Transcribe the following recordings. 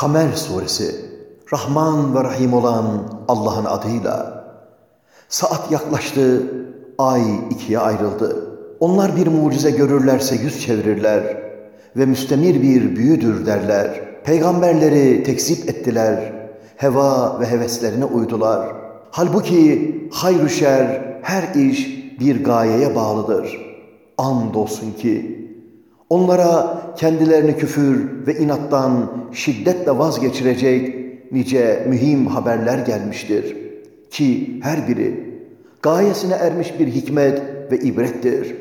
Kamer Suresi Rahman ve Rahim olan Allah'ın adıyla Saat yaklaştı, ay ikiye ayrıldı. Onlar bir mucize görürlerse yüz çevirirler ve müstemir bir büyüdür derler. Peygamberleri tekzip ettiler, heva ve heveslerine uydular. Halbuki hayr şer, her iş bir gayeye bağlıdır. Andolsun ki onlara kendilerini küfür ve inattan şiddetle vazgeçirecek nice mühim haberler gelmiştir. Ki her biri gayesine ermiş bir hikmet ve ibrettir.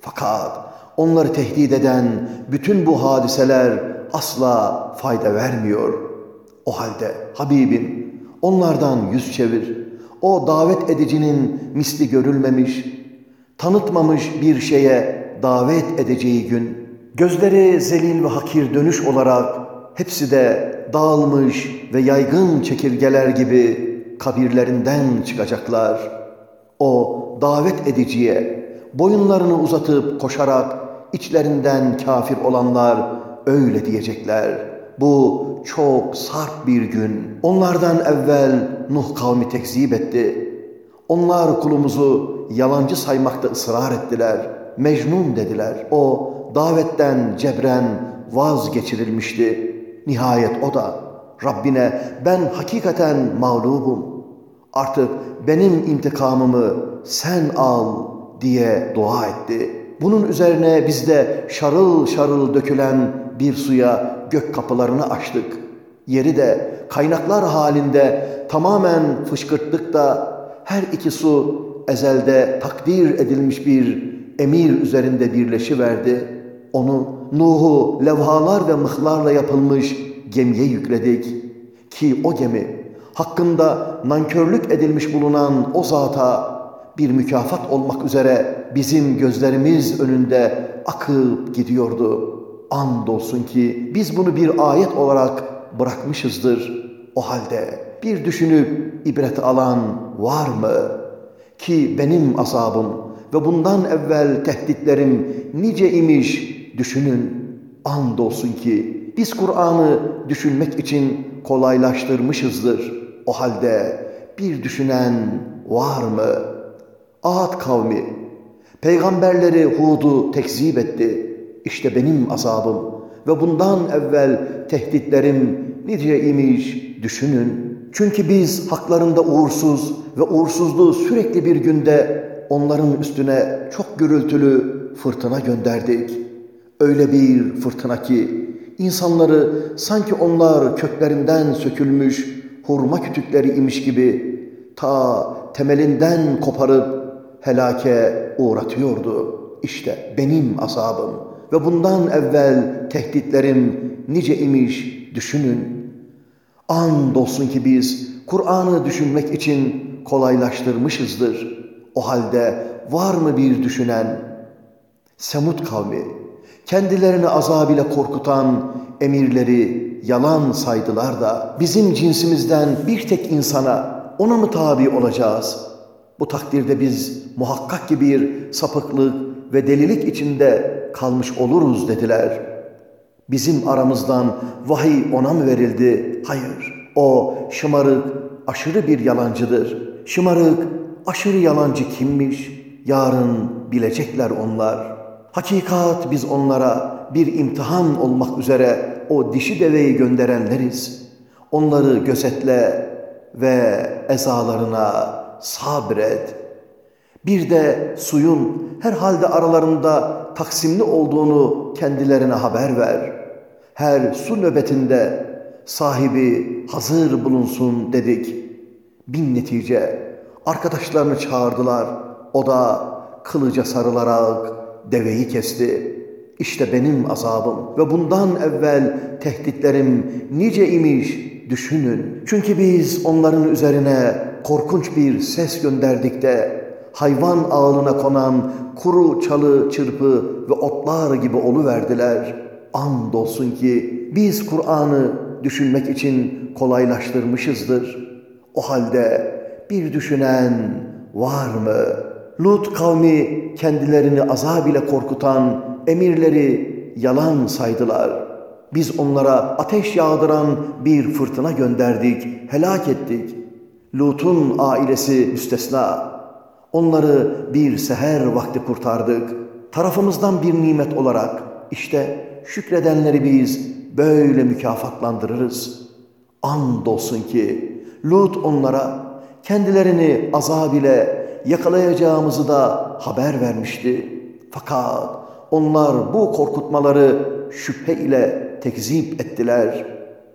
Fakat onları tehdit eden bütün bu hadiseler asla fayda vermiyor. O halde Habibim onlardan yüz çevir. O davet edicinin misli görülmemiş, tanıtmamış bir şeye davet edeceği gün, gözleri zelil ve hakir dönüş olarak hepsi de dağılmış ve yaygın çekirgeler gibi kabirlerinden çıkacaklar. O davet ediciye boyunlarını uzatıp koşarak içlerinden kafir olanlar öyle diyecekler. Bu çok sarp bir gün. Onlardan evvel Nuh kavmi tekzip etti. Onlar kulumuzu yalancı saymakta ısrar ettiler. Mecnun dediler. O davetten cebren vazgeçirilmişti. Nihayet o da Rabbine ben hakikaten mağlubum. Artık benim intikamımı sen al diye dua etti. Bunun üzerine biz de şarıl şarıl dökülen bir suya gök kapılarını açtık. Yeri de kaynaklar halinde tamamen fışkırttık da her iki su ezelde takdir edilmiş bir emir üzerinde birleşiverdi. Onu Nuh'u levhalar ve mıhlarla yapılmış gemiye yükledik. Ki o gemi hakkında nankörlük edilmiş bulunan o zata bir mükafat olmak üzere bizim gözlerimiz önünde akıp gidiyordu. Andolsun ki biz bunu bir ayet olarak bırakmışızdır. O halde bir düşünüp ibret alan var mı? Ki benim azabım ve bundan evvel tehditlerim nice imiş düşünün. Andolsun ki biz Kur'an'ı düşünmek için kolaylaştırmışızdır. O halde bir düşünen var mı? Ad kavmi, peygamberleri Hud'u tekzip etti. İşte benim azabım ve bundan evvel tehditlerim nice imiş düşünün. Çünkü biz haklarında uğursuz ve uğursuzluğu sürekli bir günde onların üstüne çok gürültülü fırtına gönderdik. Öyle bir fırtına ki insanları sanki onlar köklerinden sökülmüş hurma kütükleri imiş gibi ta temelinden koparıp helake uğratıyordu. İşte benim azabım ve bundan evvel tehditlerim nice imiş düşünün. Andolsun ki biz Kur'an'ı düşünmek için kolaylaştırmışızdır. O halde var mı bir düşünen? Semud kavmi kendilerini azab ile korkutan emirleri yalan saydılar da bizim cinsimizden bir tek insana ona mı tabi olacağız? Bu takdirde biz muhakkak ki bir sapıklık ve delilik içinde kalmış oluruz dediler. Bizim aramızdan vahiy ona mı verildi? Hayır. O şımarık, aşırı bir yalancıdır. Şımarık, aşırı yalancı kimmiş? Yarın bilecekler onlar.'' Hakikat biz onlara bir imtihan olmak üzere o dişi deveyi gönderenleriz. Onları gözetle ve ezalarına sabret. Bir de suyun herhalde aralarında taksimli olduğunu kendilerine haber ver. Her su nöbetinde sahibi hazır bulunsun dedik. Bin netice arkadaşlarını çağırdılar. O da kılıca sarılarak deveyi kesti. İşte benim azabım ve bundan evvel tehditlerim nice imiş düşünün. Çünkü biz onların üzerine korkunç bir ses gönderdik de hayvan ağlına konan kuru çalı çırpı ve otlar gibi verdiler. Andolsun ki biz Kur'an'ı düşünmek için kolaylaştırmışızdır. O halde bir düşünen var mı?'' Lut kavmi kendilerini azab ile korkutan emirleri yalan saydılar. Biz onlara ateş yağdıran bir fırtına gönderdik, helak ettik. Lut'un ailesi müstesna. Onları bir seher vakti kurtardık. Tarafımızdan bir nimet olarak işte şükredenleri biz böyle mükafatlandırırız. Andolsun ki Lut onlara kendilerini azab ile yakalayacağımızı da haber vermişti. Fakat onlar bu korkutmaları şüphe ile tekzip ettiler.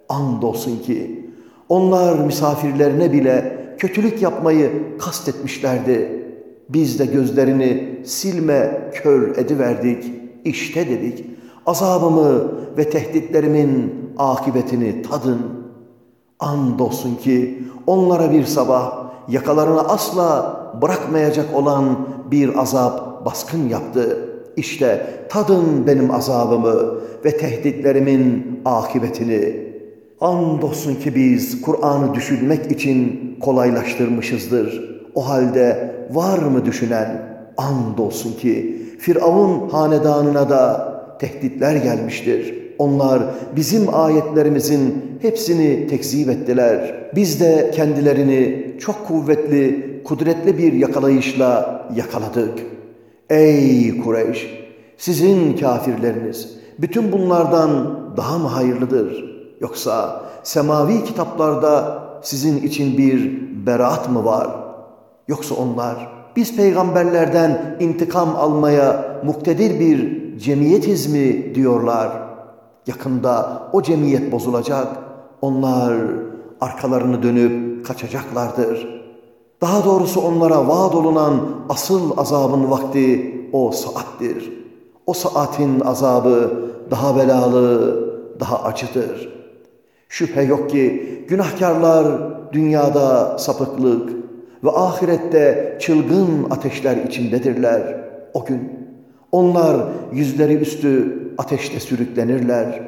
Andolsun ki onlar misafirlerine bile kötülük yapmayı kastetmişlerdi. Biz de gözlerini silme kör ediverdik. İşte dedik azabımı ve tehditlerimin akıbetini tadın. Andolsun ki onlara bir sabah yakalarını asla bırakmayacak olan bir azap baskın yaptı. İşte tadın benim azabımı ve tehditlerimin akıbetini. Andolsun ki biz Kur'an'ı düşünmek için kolaylaştırmışızdır. O halde var mı düşünen? Andolsun ki Firavun hanedanına da tehditler gelmiştir. Onlar bizim ayetlerimizin hepsini tekzip ettiler. Biz de kendilerini çok kuvvetli, kudretli bir yakalayışla yakaladık. Ey Kureyş! Sizin kafirleriniz bütün bunlardan daha mı hayırlıdır? Yoksa semavi kitaplarda sizin için bir beraat mı var? Yoksa onlar biz peygamberlerden intikam almaya muktedir bir cemiyetiz mi diyorlar. Yakında o cemiyet bozulacak. Onlar arkalarını dönüp kaçacaklardır. Daha doğrusu onlara vaat olunan asıl azabın vakti o saattir. O saatin azabı daha belalı, daha acıdır. Şüphe yok ki günahkarlar dünyada sapıklık ve ahirette çılgın ateşler içindedirler. O gün onlar yüzleri üstü ateşte sürüklenirler.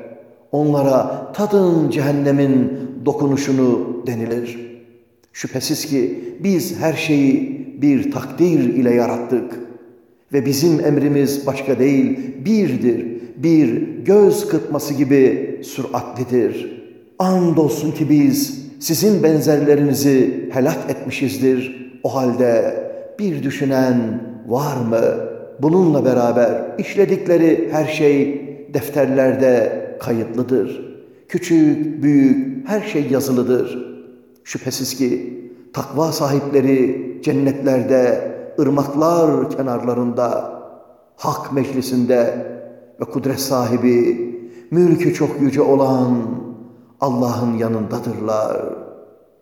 Onlara tadın cehennemin dokunuşunu denilir. Şüphesiz ki biz her şeyi bir takdir ile yarattık. Ve bizim emrimiz başka değil, birdir. Bir göz kırpması gibi süratlidir. Andolsun ki biz sizin benzerlerinizi helak etmişizdir. O halde bir düşünen var mı?'' Bununla beraber işledikleri her şey defterlerde kayıtlıdır. Küçük, büyük her şey yazılıdır. Şüphesiz ki takva sahipleri cennetlerde, ırmaklar kenarlarında, hak meclisinde ve kudret sahibi, mülkü çok yüce olan Allah'ın yanındadırlar.''